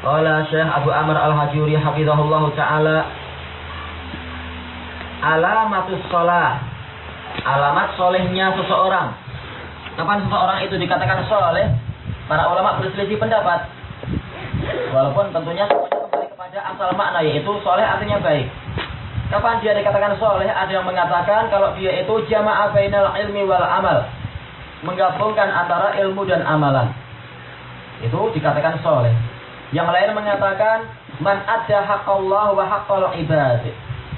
Qala Syekh Abu Amr Al-Hajuri hafizahullah taala Alamatus sholah Alamat solehnya seseorang. Kapan seseorang itu dikatakan soleh Para ulama berselisih pendapat. Walaupun tentunya semuanya kembali kepada asal makna Yaitu soleh artinya baik. Kapan dia dikatakan soleh Ada yang mengatakan kalau dia itu Jama'ah bainal ilmi wal amal Menggabungkan antara ilmu dan amalan. Itu dikatakan soleh yang lain mengatakan man ada hak Allah wa haqqal ibad.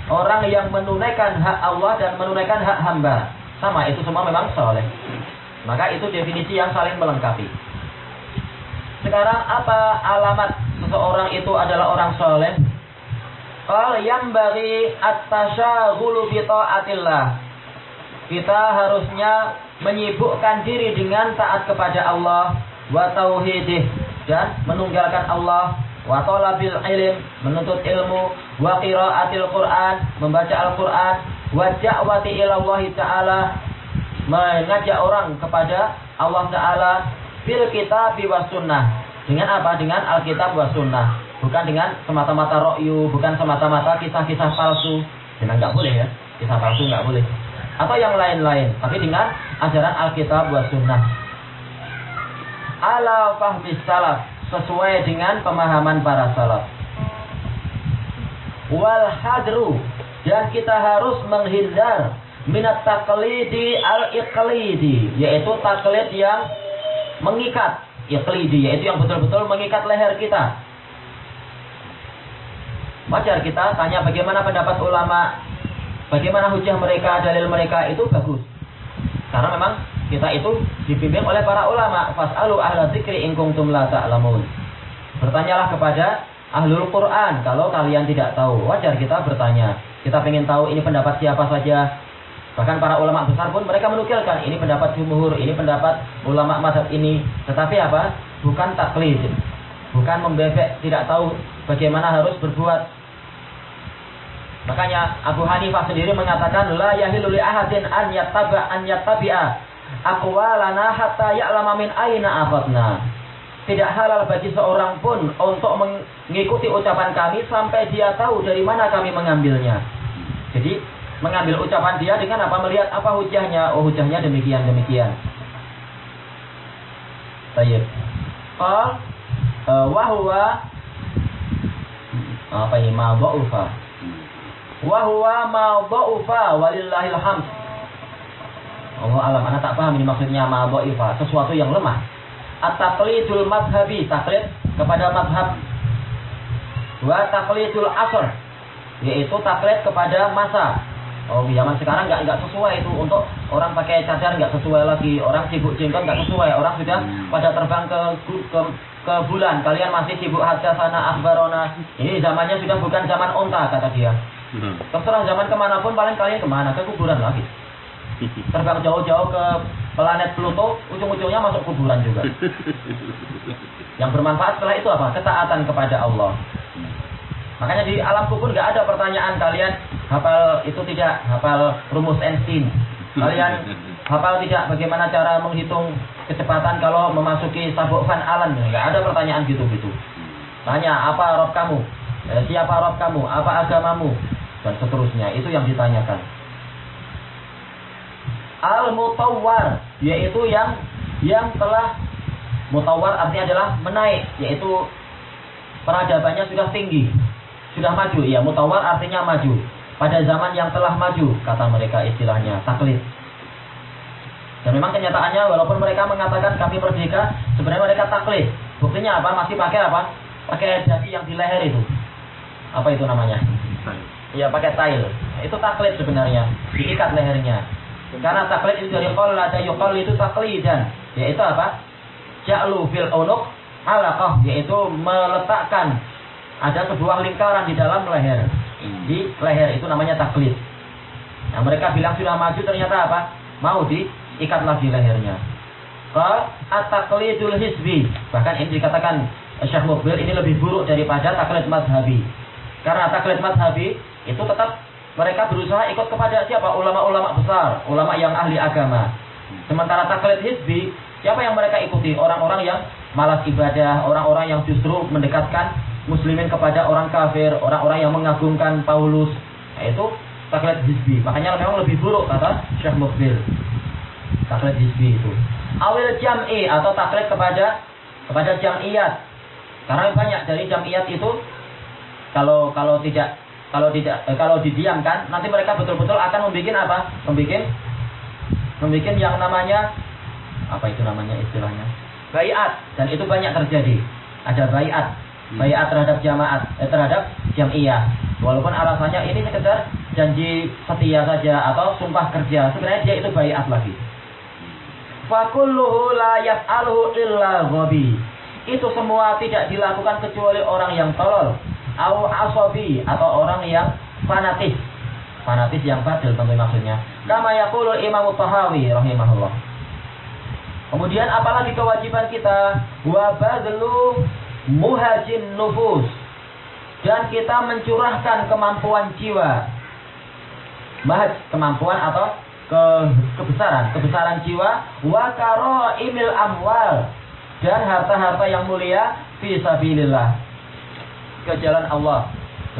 Orang yang menunaikan hak Allah dan menunaikan hak hamba. Sama, itu semua memang soleh. Maka itu definisi yang saling melengkapi. Sekarang apa alamat seseorang itu adalah orang soleh? Qal yang bagi at-tasyaghulu bi taatillah. Kita harusnya menyibukkan diri dengan taat kepada Allah wa tauhidih dan menunggalkan Allah. Wa talabil ilm menuntut ilmu. Wa qiraatil Quran membaca Al-Qur'an. Wa da'wati ila Allah taala mengajak orang kepada Allah taala. Bil kitab wa sunnah. Dengan apa? Dengan Alkitab wa sunnah. Bukan dengan semata-mata rokyu bukan semata-mata kisah-kisah palsu. Dengan nggak boleh ya. Kisah palsu nggak boleh. Atau yang lain-lain tapi dengan ajaran Alkitab wa sunnah ala fahmi salaf sesuai dengan pemahaman para salaf. Wal hadru dan kita harus menghindar minat taklidi al iqlidi yaitu taklid yang mengikat iqlidi yaitu yang betul-betul mengikat leher kita. Wajar kita tanya bagaimana pendapat ulama, bagaimana hujah mereka, dalil mereka itu bagus. Karena memang kita itu dibimbing oleh para ulama. Fas'alu ahla dzikri in kuntum la ta'lamun. Bertanyalah kepada ahlul Quran kalau kalian tidak tahu. Wajar kita bertanya. Kita ingin tahu ini pendapat siapa saja. Bahkan para ulama besar pun mereka menukilkan ini pendapat jumhur, ini pendapat ulama mazhab ini. Tetapi apa? Bukan taklid. Bukan membebek, tidak tahu bagaimana harus berbuat. Makanya Abu Hanifah sendiri mengatakan la yahilu ahadin an yattaba an yattabi'a hatta ya'lama min aina akhadna. Tidak halal bagi seorang pun untuk mengikuti ucapan kami sampai dia tahu dari mana kami mengambilnya. Jadi mengambil ucapan dia dengan apa melihat apa hujahnya. Oh hujahnya demikian demikian. Baik. Qal uh, wahwa apa ini ma dha'ufa. Wahwa ma dha'ufa walillahil hamd. Allah alam, anak tak paham ini maksudnya ma'adha'ifa, sesuatu yang lemah. At-taqlidul madhabi, taklid kepada madhab. Wa taqlidul asr, yaitu taklid kepada masa. Oh, zaman sekarang nggak nggak sesuai itu untuk orang pakai cadar nggak sesuai lagi, orang sibuk jenggot nggak sesuai, orang sudah pada terbang ke ke ke bulan, kalian masih sibuk haja sana akhbarona. Ini zamannya sudah bukan zaman onta kata dia. Hmm. Terserah zaman ke mana pun paling kalian ke mana ke kuburan lagi terbang jauh-jauh ke planet Pluto, ujung-ujungnya masuk kuburan juga. Yang bermanfaat setelah itu apa? Ketaatan kepada Allah. Makanya di alam kubur nggak ada pertanyaan kalian hafal itu tidak, hafal rumus Einstein. Kalian hafal tidak bagaimana cara menghitung kecepatan kalau memasuki sabuk Van Allen. Nggak ada pertanyaan gitu-gitu. Tanya apa rob kamu? Eh, siapa rob kamu? Apa agamamu? Dan seterusnya. Itu yang ditanyakan al-mutawwar yaitu yang yang telah mutawar artinya adalah menaik yaitu peradabannya sudah tinggi sudah maju. Ya mutawar artinya maju. Pada zaman yang telah maju kata mereka istilahnya taklid. Dan memang kenyataannya walaupun mereka mengatakan kami merdeka sebenarnya mereka taklid. Buktinya apa? Masih pakai apa? Pakai dasi yang di leher itu. Apa itu namanya? Iya pakai tail. Itu taklid sebenarnya. Diikat lehernya karena taklid itu dari qalla yuqall itu taklidan, yaitu apa? Ja'lu fil unuq alaqah, yaitu meletakkan ada sebuah lingkaran di dalam leher. Di leher itu namanya taklid. Nah, mereka bilang sudah maju ternyata apa? Mau diikat lagi lehernya. Qal at-taqlidul hisbi. Bahkan ini dikatakan Syekh Mukbil ini lebih buruk daripada taklid madhabi. Karena taklid madhabi itu tetap mereka berusaha ikut kepada siapa? Ulama-ulama besar, ulama yang ahli agama. Sementara taklid hizbi, siapa yang mereka ikuti? Orang-orang yang malas ibadah, orang-orang yang justru mendekatkan muslimin kepada orang kafir, orang-orang yang mengagungkan Paulus. Nah, itu taklid hizbi. Makanya memang lebih buruk kata Syekh Mukbil. Taklid hizbi itu. Awil jam'i atau taklid kepada kepada jam'iyat. Karena banyak dari jam'iyat itu kalau kalau tidak kalau tidak eh, kalau didiamkan nanti mereka betul-betul akan membuat apa? Membuat membuat yang namanya apa itu namanya istilahnya? Bayat dan itu banyak terjadi. Ada bayat, hmm. bayat terhadap jamaat, eh, terhadap jamiah. Walaupun alasannya ini sekedar janji setia saja atau sumpah kerja, sebenarnya dia itu bayat lagi. Fakulluhu la yaf'aluhu illa ghabi. Itu semua tidak dilakukan kecuali orang yang tolol. Au asobi atau orang yang fanatis. Fanatis yang badil tentu maksudnya. Kama yaqulu Imam Tahawi rahimahullah. Kemudian apalagi kewajiban kita? Wa badlu muhajin nufus. Dan kita mencurahkan kemampuan jiwa. Mahaj, kemampuan atau ke kebesaran, kebesaran jiwa. Wa karo imil amwal. Dan harta-harta yang mulia. Fisabilillah. Ke jalan Allah.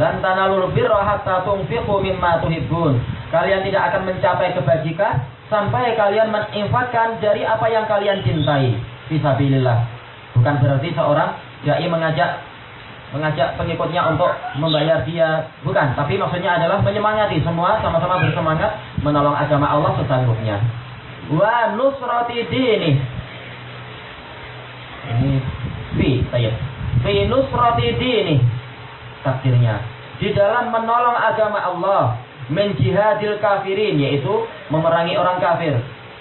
Lan tanalul birra hatta tunfiqu mimma tuhibbun. Kalian tidak akan mencapai kebajikan sampai kalian menginfakkan dari apa yang kalian cintai. Fisabilillah. Bukan berarti seorang dai mengajak mengajak pengikutnya untuk membayar dia, bukan. Tapi maksudnya adalah menyemangati semua sama-sama bersemangat menolong agama Allah sesanggupnya. Wa nusrati dini. Ini fi saya. Fi nusrati dini. Takdirnya. Di dalam menolong agama Allah menjihadil kafirin yaitu memerangi orang kafir.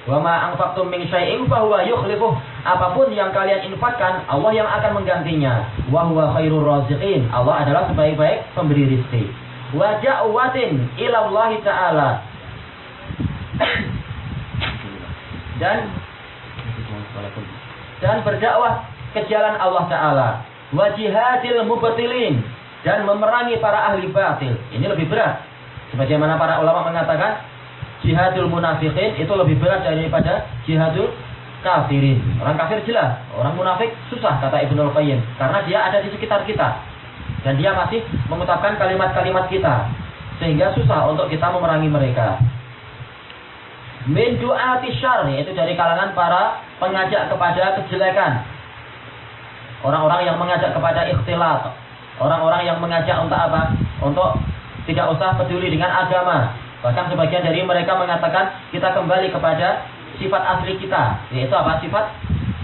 Wa ma anfaqtum min syai'in fa huwa yukhlifuh. Apa pun yang kalian infakkan, Allah yang akan menggantinya. Wa huwa khairur raziqin. Allah adalah sebaik-baik pemberi rezeki. Wa ja'watin ila Allah taala. dan dan berdakwah ke jalan Allah taala. Wa jihadil mubtilin dan memerangi para ahli batil. Ini lebih berat Sebagaimana para ulama mengatakan jihadul munafikin itu lebih berat daripada jihadul kafirin. Orang kafir jelas, orang munafik susah kata Ibnu Qayyim karena dia ada di sekitar kita dan dia masih mengucapkan kalimat-kalimat kita sehingga susah untuk kita memerangi mereka. Min du'ati syar yaitu dari kalangan para pengajak kepada kejelekan. Orang-orang yang mengajak kepada ikhtilat. Orang-orang yang mengajak untuk apa? Untuk tidak usah peduli dengan agama. Bahkan sebagian dari mereka mengatakan kita kembali kepada sifat asli kita, yaitu apa? Sifat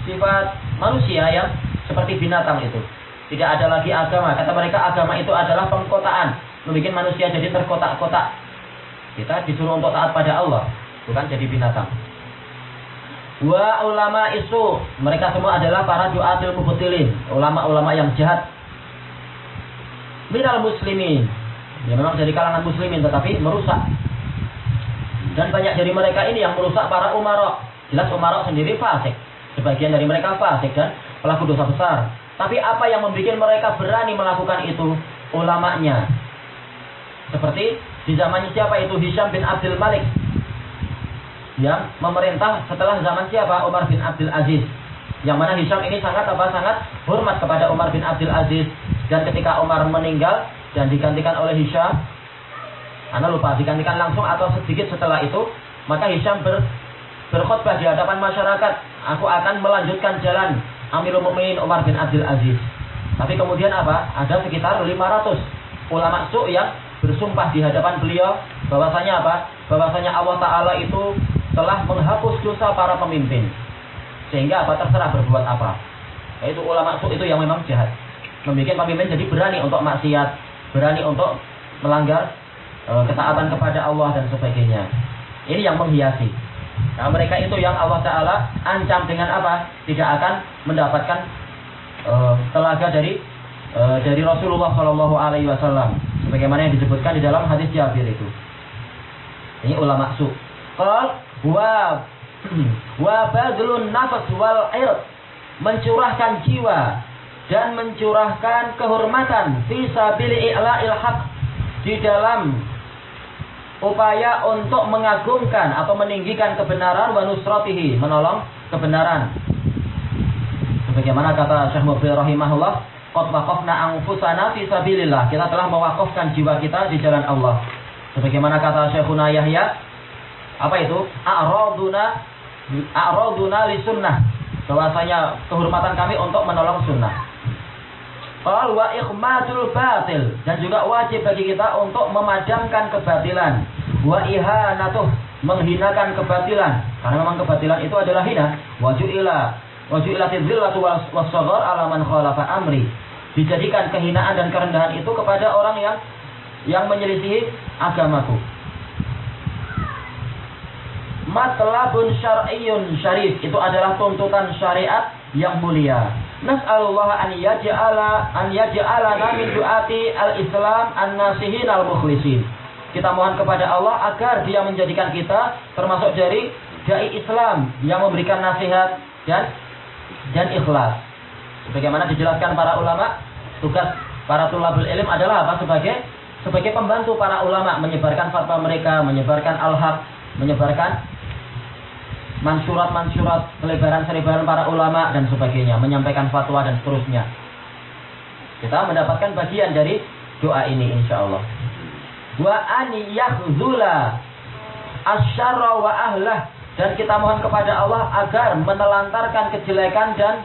sifat manusia yang seperti binatang itu. Tidak ada lagi agama. Kata mereka agama itu adalah pengkotaan, membuat manusia jadi terkotak-kotak. Kita disuruh untuk taat pada Allah, bukan jadi binatang. Wa ulama isu, mereka semua adalah para duatil mubutilin, ulama-ulama yang jahat. Minal muslimin, Ya memang dari kalangan muslimin tetapi merusak. Dan banyak dari mereka ini yang merusak para umarok. Jelas umarok sendiri fasik. Sebagian dari mereka fasik dan pelaku dosa besar. Tapi apa yang membuat mereka berani melakukan itu? Ulamanya. Seperti di zamannya siapa itu Hisham bin Abdul Malik. Yang memerintah setelah zaman siapa? Umar bin Abdul Aziz. Yang mana Hisham ini sangat apa? Sangat hormat kepada Umar bin Abdul Aziz. Dan ketika Umar meninggal, dan digantikan oleh Hisham. Anda lupa digantikan langsung atau sedikit setelah itu, maka Hisham ber, berkhutbah di hadapan masyarakat, aku akan melanjutkan jalan Amirul Mukminin Umar bin Abdul Aziz. Tapi kemudian apa? Ada sekitar 500 ulama su yang bersumpah di hadapan beliau bahwasanya apa? Bahwasanya Allah Taala itu telah menghapus dosa para pemimpin. Sehingga apa terserah berbuat apa. Yaitu ulama su itu yang memang jahat. Membuat pemimpin jadi berani untuk maksiat, berani untuk melanggar e, ketaatan kepada Allah dan sebagainya. Ini yang menghiasi. Nah, mereka itu yang Allah Taala ancam dengan apa? Tidak akan mendapatkan e, telaga dari e, dari Rasulullah Shallallahu Alaihi Wasallam, sebagaimana yang disebutkan di dalam hadis Jabir itu. Ini ulama su. Qal wa wa badlun nafas wal air mencurahkan jiwa dan mencurahkan kehormatan fisabili i'la'il haq di dalam upaya untuk mengagungkan atau meninggikan kebenaran wa nusratihi, menolong kebenaran. Sebagaimana kata Syekh Mubir rahimahullah, qad waqafna anfusana fi. Kita telah mewakafkan jiwa kita di jalan Allah. Sebagaimana kata Syekhuna Yahya, apa itu? A'raduna a'raduna li sunnah. Bahwasanya kehormatan kami untuk menolong sunnah. Qal wa ikhmatul batil dan juga wajib bagi kita untuk memadamkan kebatilan. Wa ihanatuh menghinakan kebatilan karena memang kebatilan itu adalah hina. Wajuila wajuilatiz zillatu was-saghar ala man khalafa amri. Dijadikan kehinaan dan kerendahan itu kepada orang yang yang menyelisihi agamaku. Matlabun syar'iyyun syarif itu adalah tuntutan syariat yang mulia. Nas'alullah an yaj'ala an yaj'alana min du'ati al-Islam an-nasihin al-mukhlisin. Kita mohon kepada Allah agar Dia menjadikan kita termasuk dari dai Islam yang memberikan nasihat dan dan ikhlas. Sebagaimana dijelaskan para ulama, tugas para tulabul ilm adalah apa? Sebagai sebagai pembantu para ulama menyebarkan fatwa mereka, menyebarkan al-haq, menyebarkan mansurat-mansurat, selebaran-selebaran para ulama dan sebagainya, menyampaikan fatwa dan seterusnya. Kita mendapatkan bagian dari doa ini insya Allah. Wa an yakhzula wa ahlah dan kita mohon kepada Allah agar menelantarkan kejelekan dan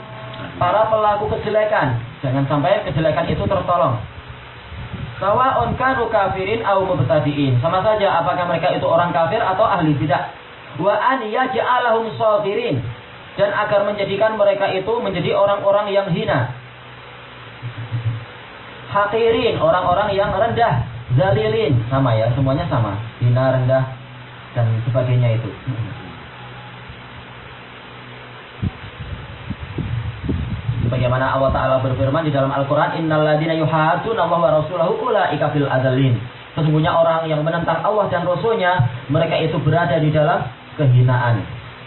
para pelaku kejelekan. Jangan sampai kejelekan itu tertolong. Sawa'un kanu kafirin au mubtadiin. Sama saja apakah mereka itu orang kafir atau ahli bidah wa an yaj'alahum dan agar menjadikan mereka itu menjadi orang-orang yang hina. Hakirin, orang-orang yang rendah, zalilin, sama ya, semuanya sama. Hina, rendah dan sebagainya itu. Bagaimana Allah Ta'ala berfirman di dalam Al-Quran Innal ladina wa rasulahu ulaika fil adalin Sesungguhnya orang yang menentang Allah dan Rasulnya Mereka itu berada di dalam kehinaan.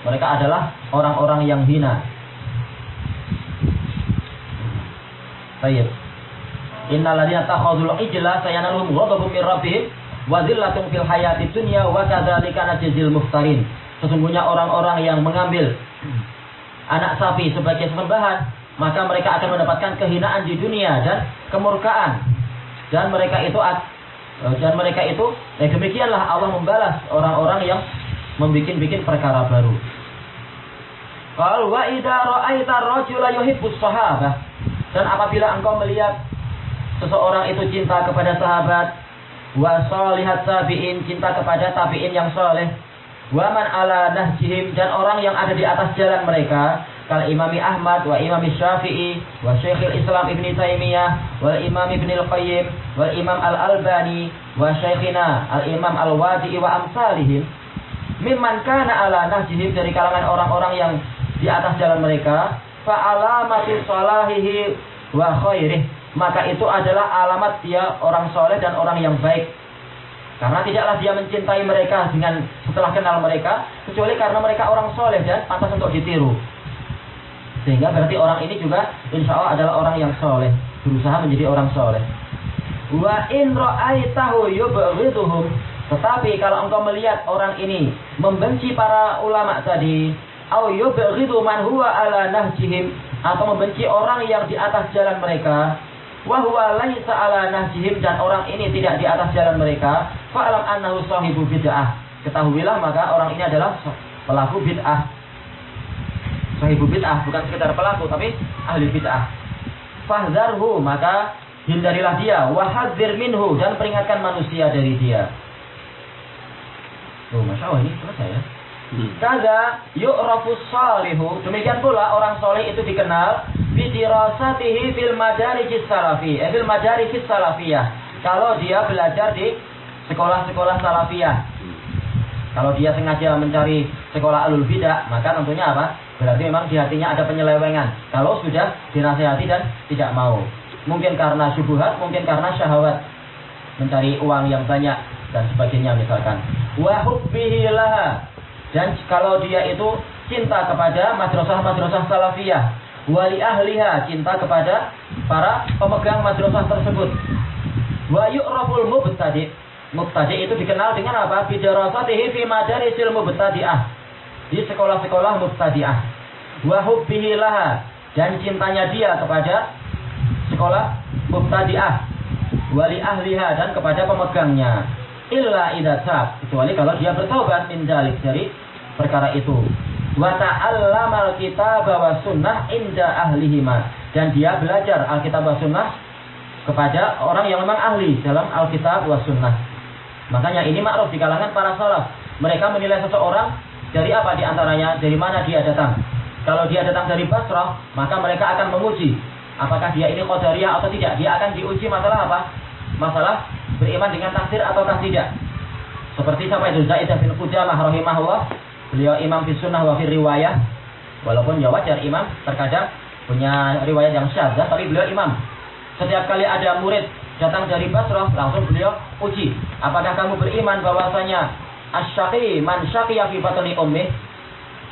Mereka adalah orang-orang yang hina. Baik. Innal ladzina takhadzul ijla sayanalhum ghadabun min rabbihim wa dhillatun fil hayatid dunya wa kadzalika najzil muftarin. Sesungguhnya orang-orang yang mengambil anak sapi sebagai sembahan, maka mereka akan mendapatkan kehinaan di dunia dan kemurkaan. Dan mereka itu dan mereka itu ya demikianlah Allah membalas orang-orang yang membikin-bikin perkara baru. Kalau wa idza rajula yuhibbus sahabah dan apabila engkau melihat seseorang itu cinta kepada sahabat wa salihat tabi'in cinta kepada tabi'in yang soleh wa man ala nahjihim dan orang yang ada di atas jalan mereka kal imami Ahmad wa imami Syafi'i wa Syekhul Islam Ibn Taimiyah wa imam Ibn Al-Qayyim wa imam Al-Albani wa Syekhina Al-Imam Al-Wadi'i wa amsalihim mimman kana ala nahjihim dari kalangan orang-orang yang di atas jalan mereka fa alamati salahihi wa khairih. Maka itu adalah alamat dia orang soleh dan orang yang baik. Karena tidaklah dia mencintai mereka dengan setelah kenal mereka kecuali karena mereka orang soleh dan pantas untuk ditiru. Sehingga berarti orang ini juga insya Allah adalah orang yang soleh berusaha menjadi orang soleh. Wa in ra'aitahu yubghiduhum tetapi kalau engkau melihat orang ini membenci para ulama tadi, au man huwa ala nahjihim atau membenci orang yang di atas jalan mereka, wa huwa laisa ala nahjihim dan orang ini tidak di atas jalan mereka, fa'lam annahu sahibu bid'ah. Ketahuilah maka orang ini adalah pelaku bid'ah. Sahibu bid'ah bukan sekedar pelaku tapi ahli bid'ah. Fahzarhu maka hindarilah dia, wahadzir minhu dan peringatkan manusia dari dia. Oh, Masya Allah ini selesai ya. Hmm. Kaza yu'rafus salihu. Demikian pula orang soleh itu dikenal bidirasatihi fil madarijis salafi. Eh, fil madarijis salafiyah. Kalau dia belajar di sekolah-sekolah salafiyah. Kalau dia sengaja mencari sekolah alul bidah, maka tentunya apa? Berarti memang di hatinya ada penyelewengan. Kalau sudah dinasihati dan tidak mau. Mungkin karena syubhat, mungkin karena syahwat. Mencari uang yang banyak dan sebagainya misalkan. Wa dan kalau dia itu cinta kepada madrasah-madrasah salafiyah. Wali ahliha cinta kepada para pemegang madrasah tersebut. Wa yu'raful mubtadi. Mubtadi itu dikenal dengan apa? Bidarasatihi fi madarisil mubtadi'ah. Di sekolah-sekolah mubtadi'ah. Wa hubbihi dan cintanya dia kepada sekolah mubtadi'ah. Wali ahliha dan kepada pemegangnya illa idatab kecuali kalau dia bertobat min dalik dari perkara itu. Wa ta'allamal kitab wa sunnah inda ahlihima. Dan dia belajar alkitab wa sunnah kepada orang yang memang ahli dalam alkitab wa sunnah. Makanya ini ma'ruf di kalangan para salaf. Mereka menilai seseorang dari apa di antaranya dari mana dia datang. Kalau dia datang dari Basrah maka mereka akan menguji apakah dia ini qadariyah atau tidak. Dia akan diuji masalah apa masalah beriman dengan takdir ataukah tidak. Seperti siapa itu Zaidah bin Qudamah rahimahullah, beliau imam fi sunnah wa fi riwayah. Walaupun ya wajar imam terkadang punya riwayat yang syadzah tapi beliau imam. Setiap kali ada murid datang dari Basrah, langsung beliau uji, apakah kamu beriman bahwasanya asyaqi man syaqiya fi batni ummi?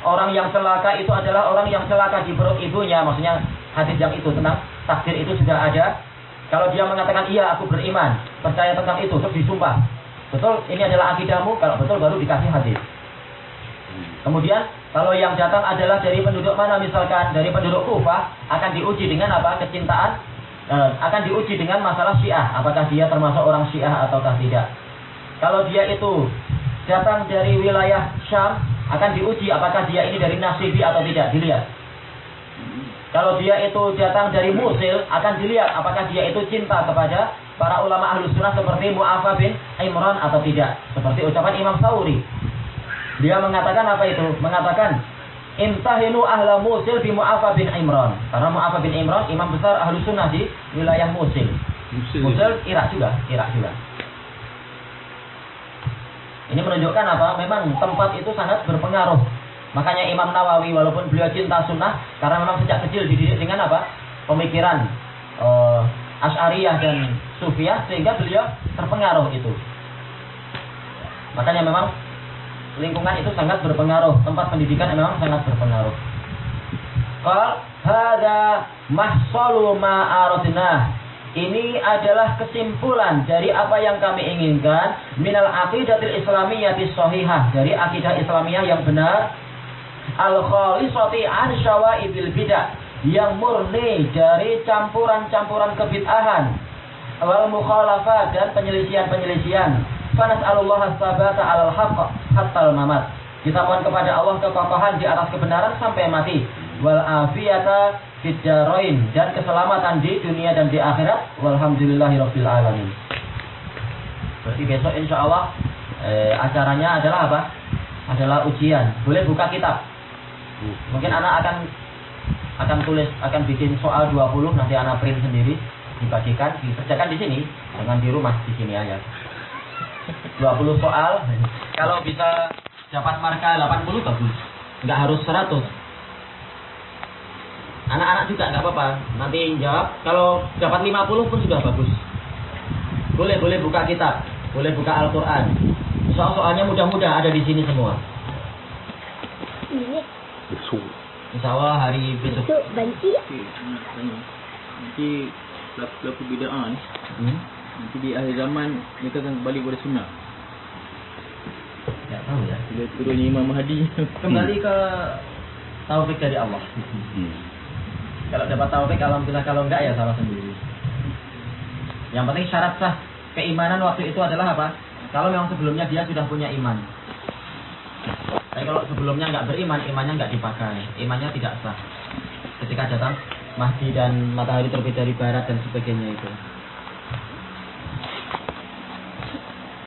Orang yang celaka itu adalah orang yang celaka di perut ibunya, maksudnya hadis yang itu tentang takdir itu sudah ada kalau dia mengatakan iya aku beriman, percaya tentang itu, terus disumpah. Betul, ini adalah akidahmu, kalau betul baru dikasih hadis. Kemudian kalau yang datang adalah dari penduduk mana misalkan dari penduduk Kufah akan diuji dengan apa kecintaan eh, akan diuji dengan masalah Syiah apakah dia termasuk orang Syiah ataukah tidak. Kalau dia itu datang dari wilayah Syam akan diuji apakah dia ini dari Nasibi atau tidak dilihat. Kalau dia itu datang dari Musil, akan dilihat apakah dia itu cinta kepada para ulama ahlu sunnah seperti Mu'afa bin Imran atau tidak. Seperti ucapan Imam Sauri. Dia mengatakan apa itu? Mengatakan, Intahinu ahla Musil bi Mu'afa bin Imran. Karena Mu'afa bin Imran, imam besar ahlu sunnah di wilayah Musil. Musil, Musil Irak juga. Irak juga. Ini menunjukkan apa? Memang tempat itu sangat berpengaruh Makanya Imam Nawawi walaupun beliau cinta sunnah karena memang sejak kecil dididik dengan apa? Pemikiran uh, Asy'ariyah dan Sufiyah sehingga beliau terpengaruh itu. Makanya memang lingkungan itu sangat berpengaruh, tempat pendidikan memang sangat berpengaruh. Qal hada mahsalu ma. Ini adalah kesimpulan dari apa yang kami inginkan minal aqidatil islamiyyati sahihah, dari akidah Islamiyah yang benar al-khalisati an syawaibil bidah yang murni dari campuran-campuran kebid'ahan wal mukhalafat dan penyelisihan-penyelisihan. Fanas Allah sabata alal haqq hatta mamat. Kita mohon kepada Allah kekokohan di atas kebenaran sampai mati. Wal afiyata fiddaroin dan keselamatan di dunia dan di akhirat. Walhamdulillahirabbil alamin. Berarti besok insya Allah eh, acaranya adalah apa? Adalah ujian. Boleh buka kitab. Mungkin anak akan akan tulis akan bikin soal 20 nanti anak print sendiri dibagikan dikerjakan di sini jangan di rumah di sini aja. 20 soal kalau bisa dapat marka 80 bagus. Nggak harus 100 anak-anak juga nggak apa-apa. Nanti jawab kalau dapat 50 pun sudah bagus. Boleh boleh buka kitab boleh buka Al-Quran. Soal-soalnya mudah-mudah ada di sini semua besok. Insya Allah hari besok. Besok banci. Nanti laku-laku bida'ah ni. Hmm? Nanti di akhir zaman mereka akan kembali kepada sunnah. Tak tahu ya. Bila turunnya Imam Mahdi. Kembali ke taufik dari Allah. Hmm. Kalau dapat taufik, alhamdulillah. Kalau enggak ya salah sendiri. Yang penting syarat sah keimanan waktu itu adalah apa? Kalau memang sebelumnya dia sudah punya iman. Tapi kalau sebelumnya nggak beriman, imannya nggak dipakai, imannya tidak sah. Ketika datang Mahdi dan matahari terbit dari barat dan sebagainya itu.